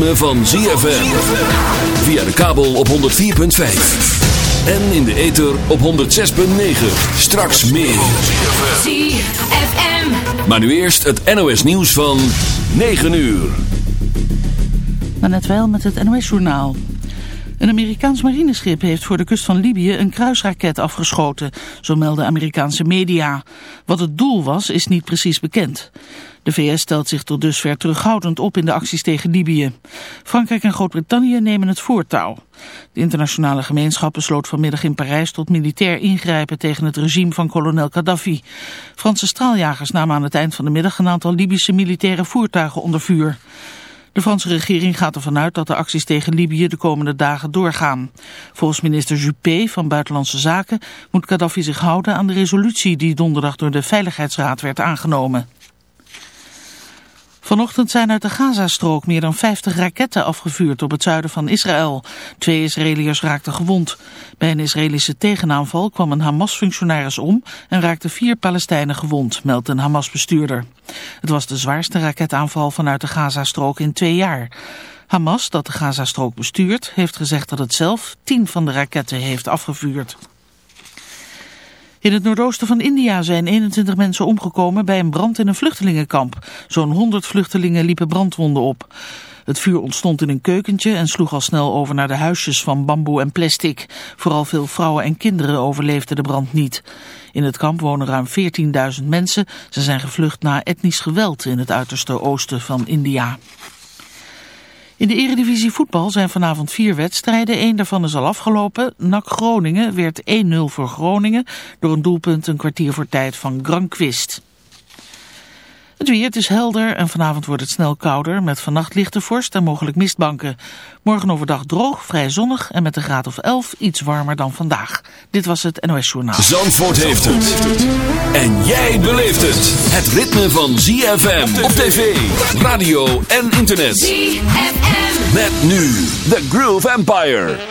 ritme van ZFM. Via de kabel op 104.5. En in de ether op 106.9. Straks meer. ZFM. Maar nu eerst het NOS nieuws van 9 uur. Maar net wel met het NOS-journaal. Een Amerikaans marineschip heeft voor de kust van Libië een kruisraket afgeschoten, zo melden Amerikaanse media. Wat het doel was, is niet precies bekend. De VS stelt zich tot dusver terughoudend op in de acties tegen Libië. Frankrijk en Groot-Brittannië nemen het voortouw. De internationale gemeenschap besloot vanmiddag in Parijs tot militair ingrijpen tegen het regime van kolonel Gaddafi. Franse straaljagers namen aan het eind van de middag een aantal Libische militaire voertuigen onder vuur. De Franse regering gaat ervan uit dat de acties tegen Libië de komende dagen doorgaan. Volgens minister Juppé van Buitenlandse Zaken moet Gaddafi zich houden aan de resolutie die donderdag door de Veiligheidsraad werd aangenomen. Vanochtend zijn uit de Gazastrook meer dan 50 raketten afgevuurd op het zuiden van Israël. Twee Israëliërs raakten gewond. Bij een Israëlische tegenaanval kwam een Hamas-functionaris om en raakte vier Palestijnen gewond, meldt een Hamas-bestuurder. Het was de zwaarste raketaanval vanuit de Gazastrook in twee jaar. Hamas, dat de Gazastrook bestuurt, heeft gezegd dat het zelf tien van de raketten heeft afgevuurd. In het noordoosten van India zijn 21 mensen omgekomen bij een brand in een vluchtelingenkamp. Zo'n 100 vluchtelingen liepen brandwonden op. Het vuur ontstond in een keukentje en sloeg al snel over naar de huisjes van bamboe en plastic. Vooral veel vrouwen en kinderen overleefden de brand niet. In het kamp wonen ruim 14.000 mensen. Ze zijn gevlucht na etnisch geweld in het uiterste oosten van India. In de eredivisie voetbal zijn vanavond vier wedstrijden. Eén daarvan is al afgelopen. NAC Groningen werd 1-0 voor Groningen door een doelpunt een kwartier voor tijd van Granquist. Het weer, het is helder en vanavond wordt het snel kouder met vannacht lichte vorst en mogelijk mistbanken. Morgen overdag droog, vrij zonnig en met een graad of 11 iets warmer dan vandaag. Dit was het NOS Journaal. Zandvoort heeft het. En jij beleeft het. Het ritme van ZFM op tv, radio en internet. ZFM. Met nu The Groove Empire.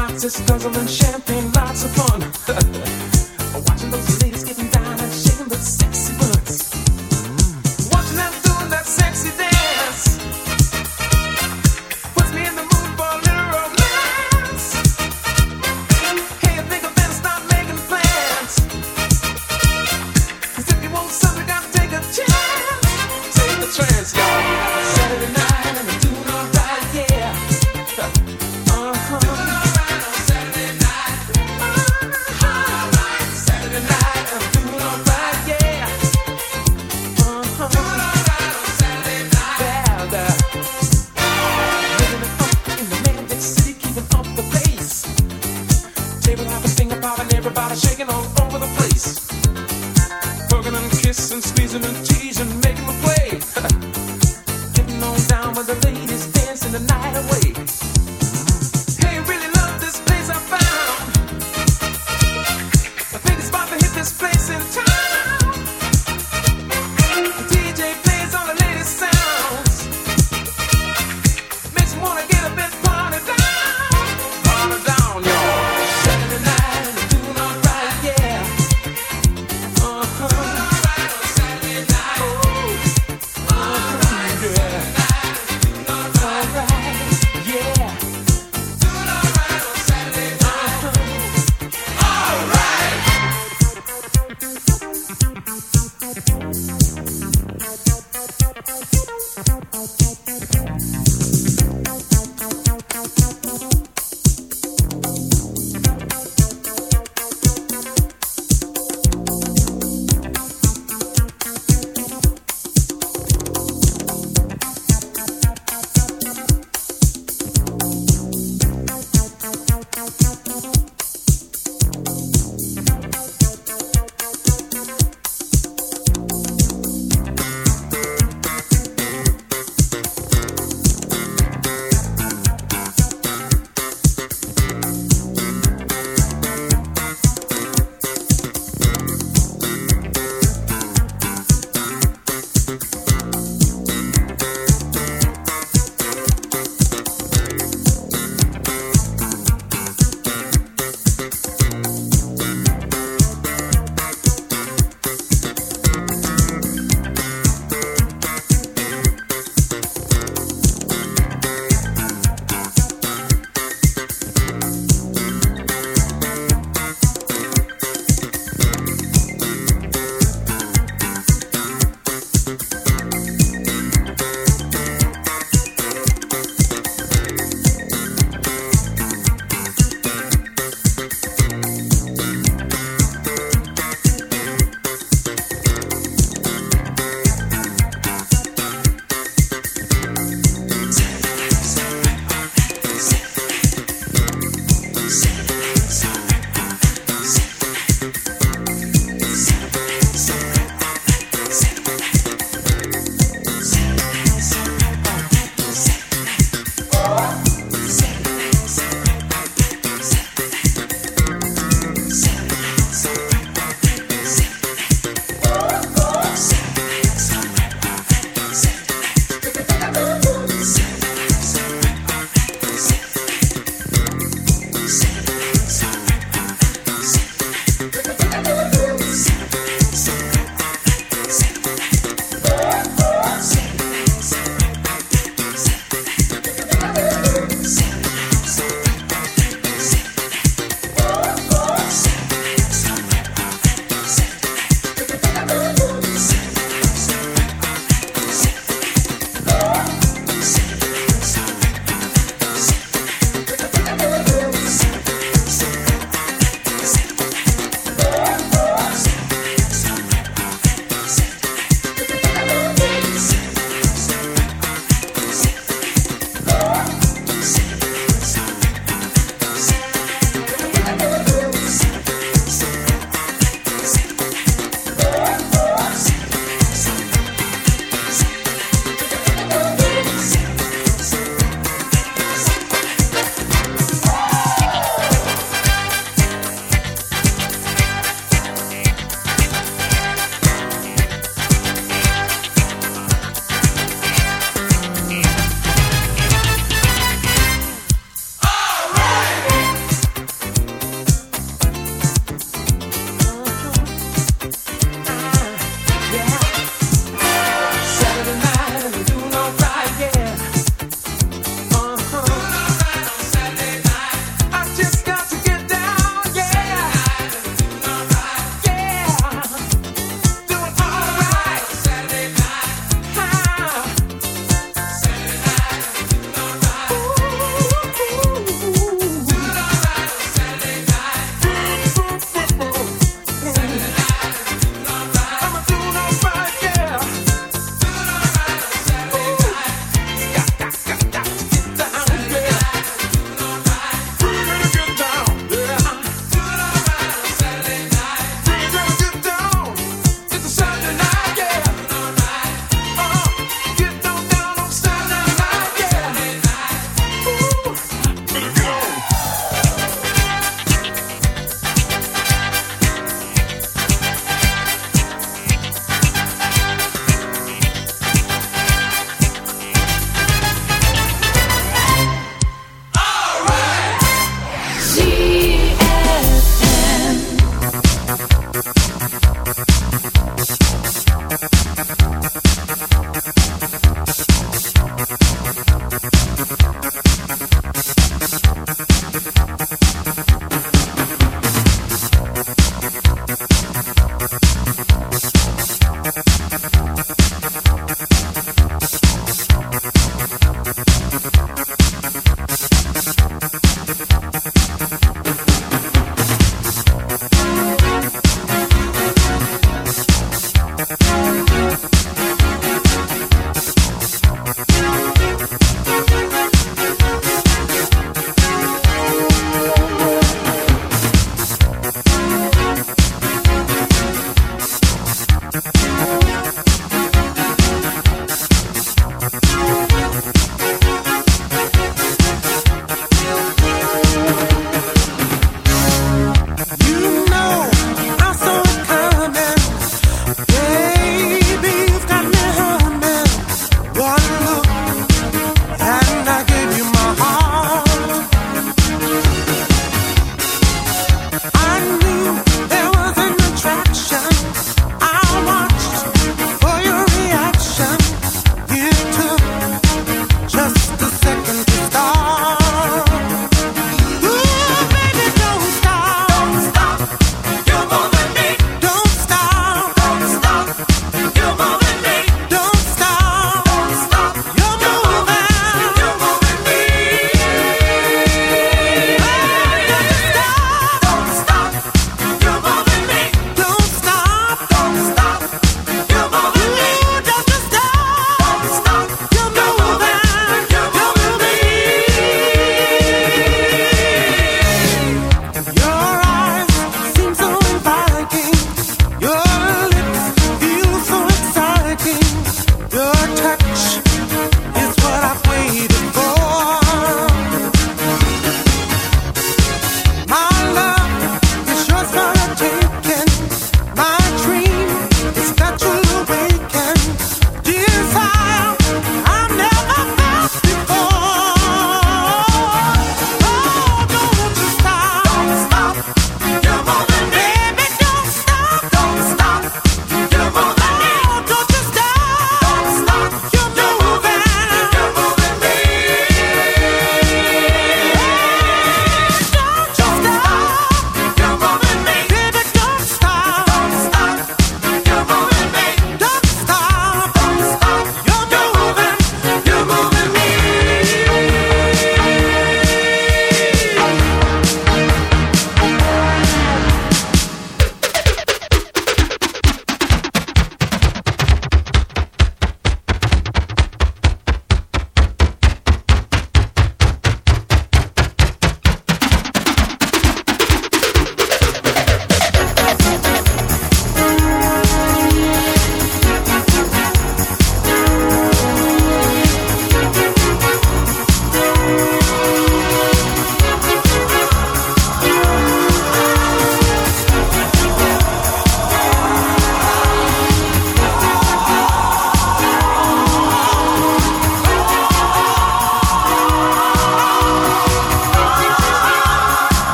Foxes guzzling champagne, lots of fun. Watching those ladies.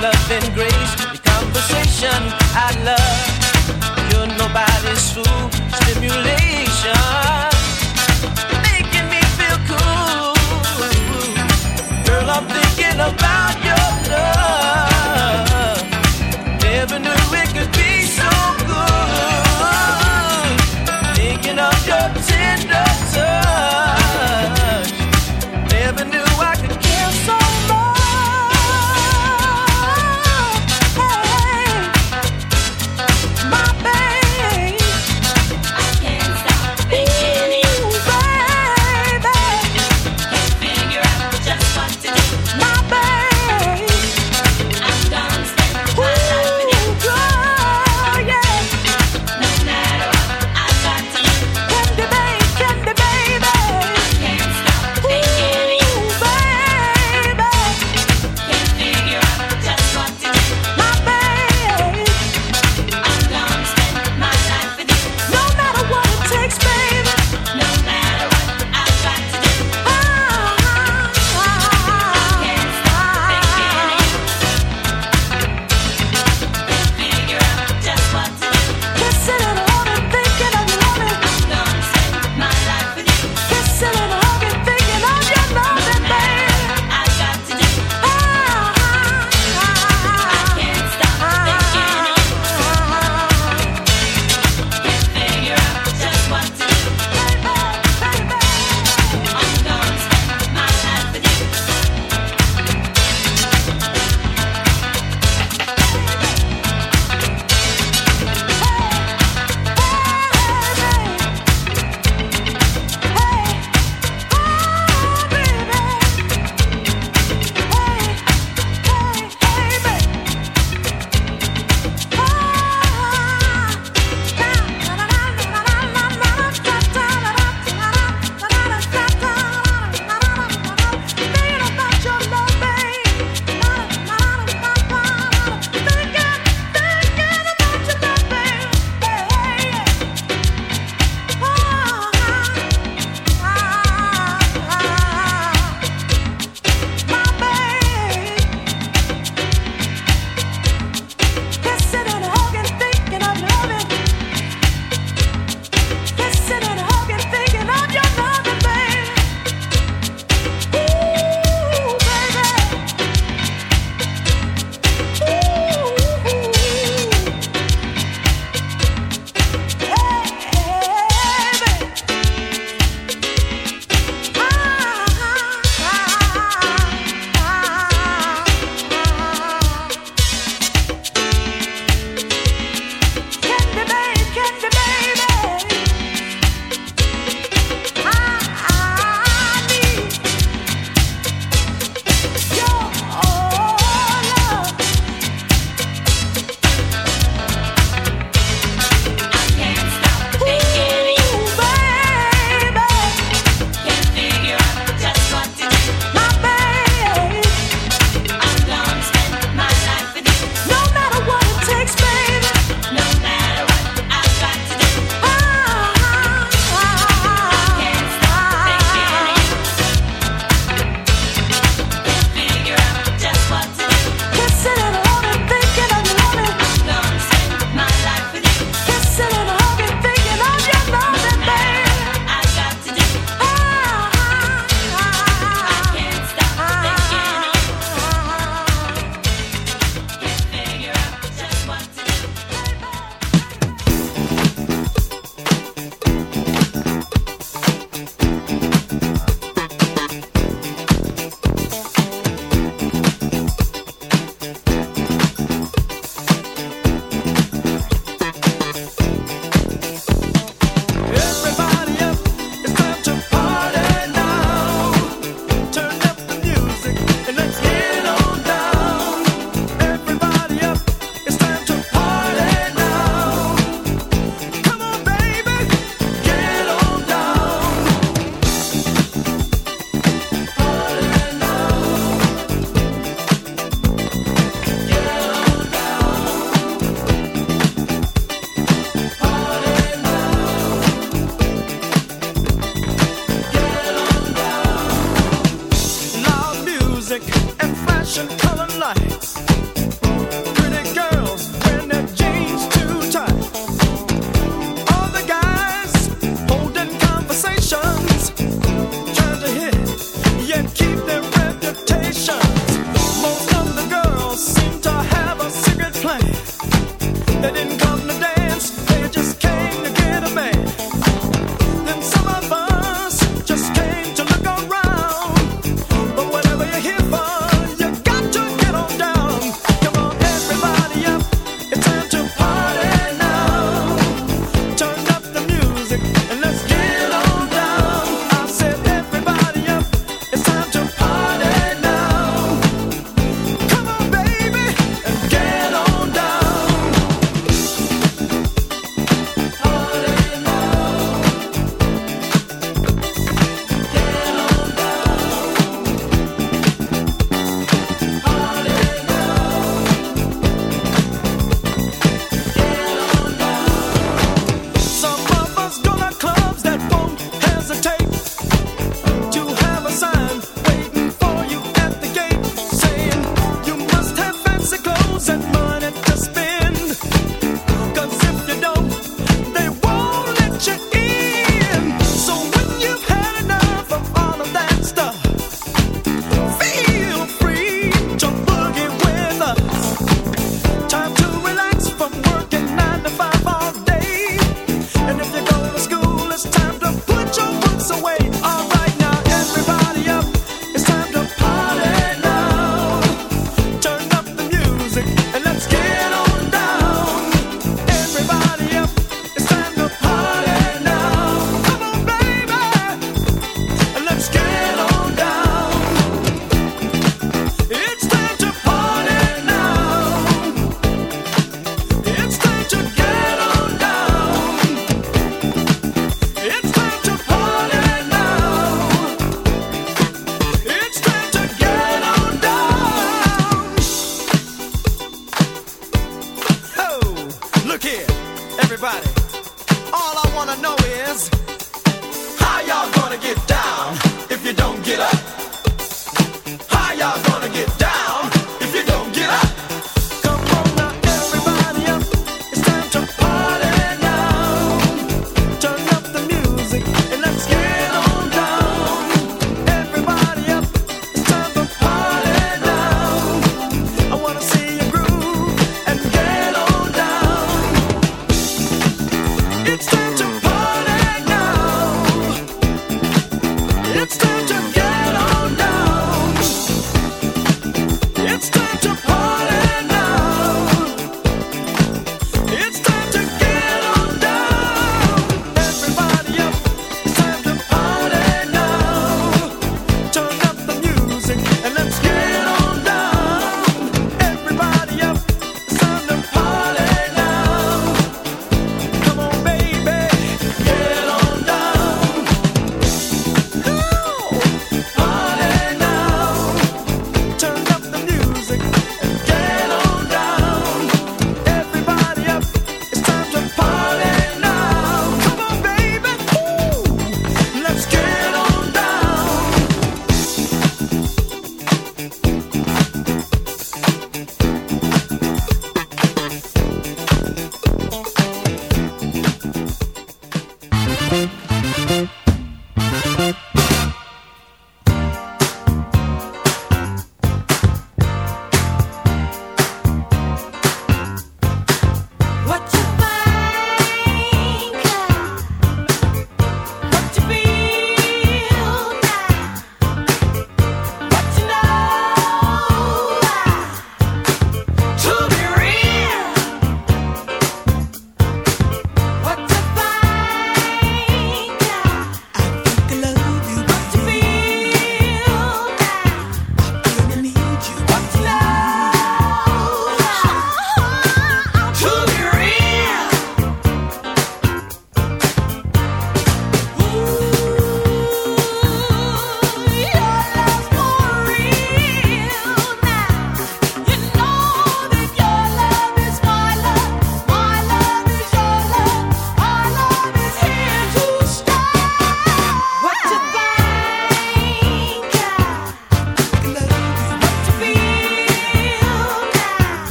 love and grace, the conversation I love.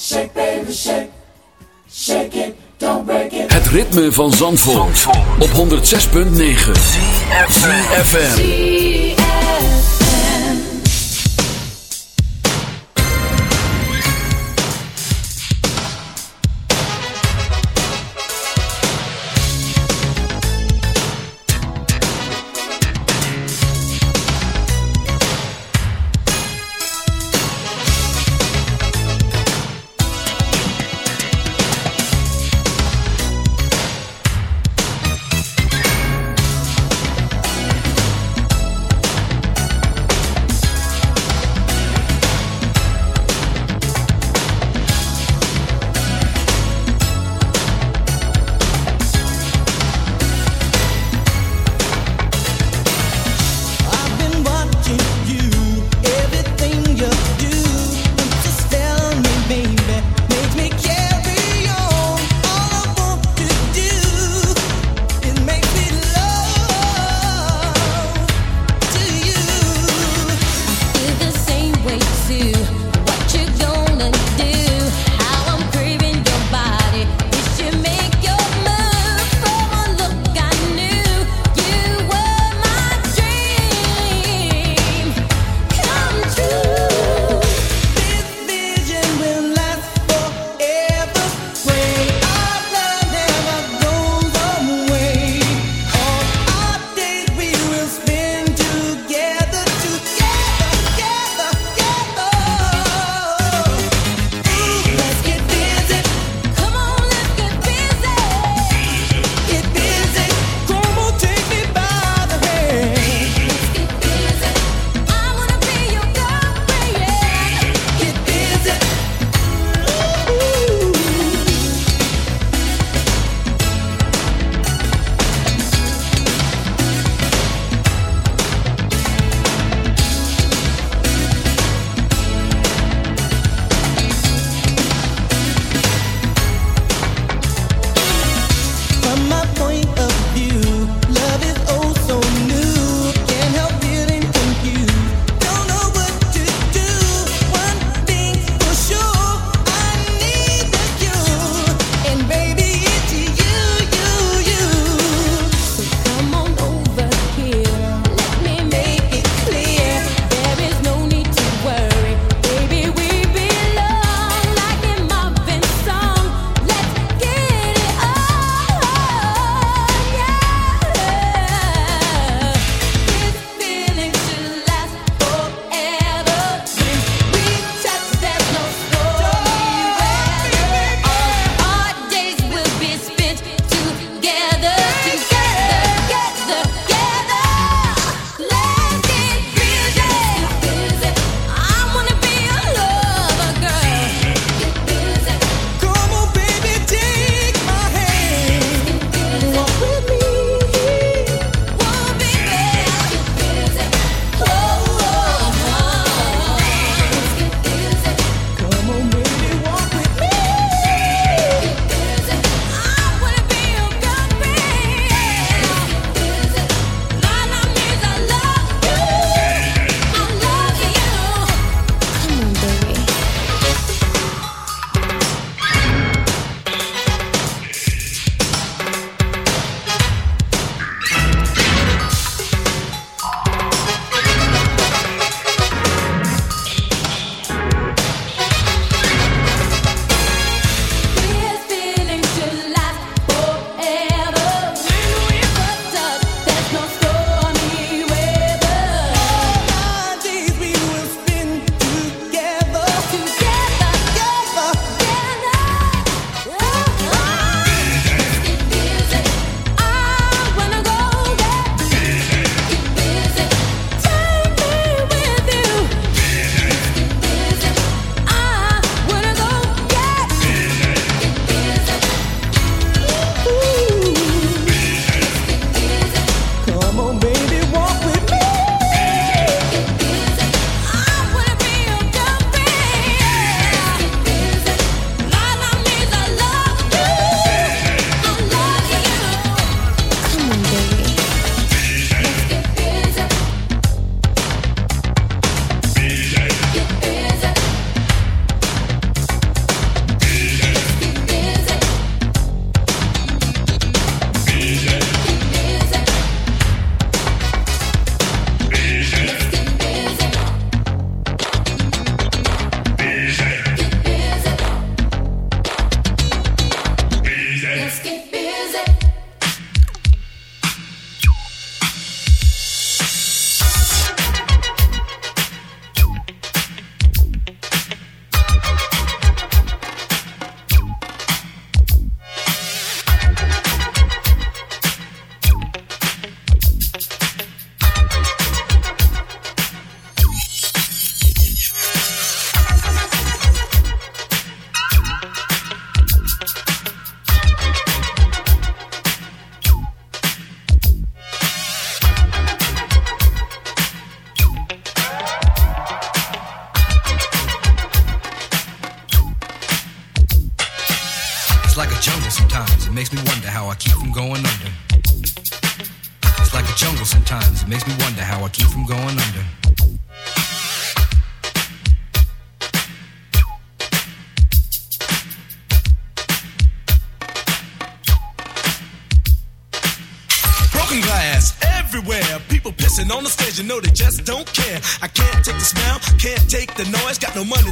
Shake baby shake. Shake it, don't break it. Het ritme van Zandvoort, Zandvoort. op 106.9 FM.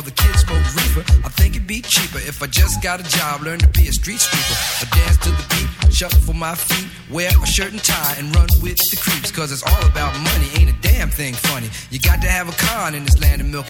All the kids smoke reefer. I think it'd be cheaper if I just got a job, learn to be a street sweeper. I dance to the beat, shuffle for my feet, wear a shirt and tie, and run with the creeps. Cause it's all about money, ain't a damn thing funny. You got to have a con in this land of milk.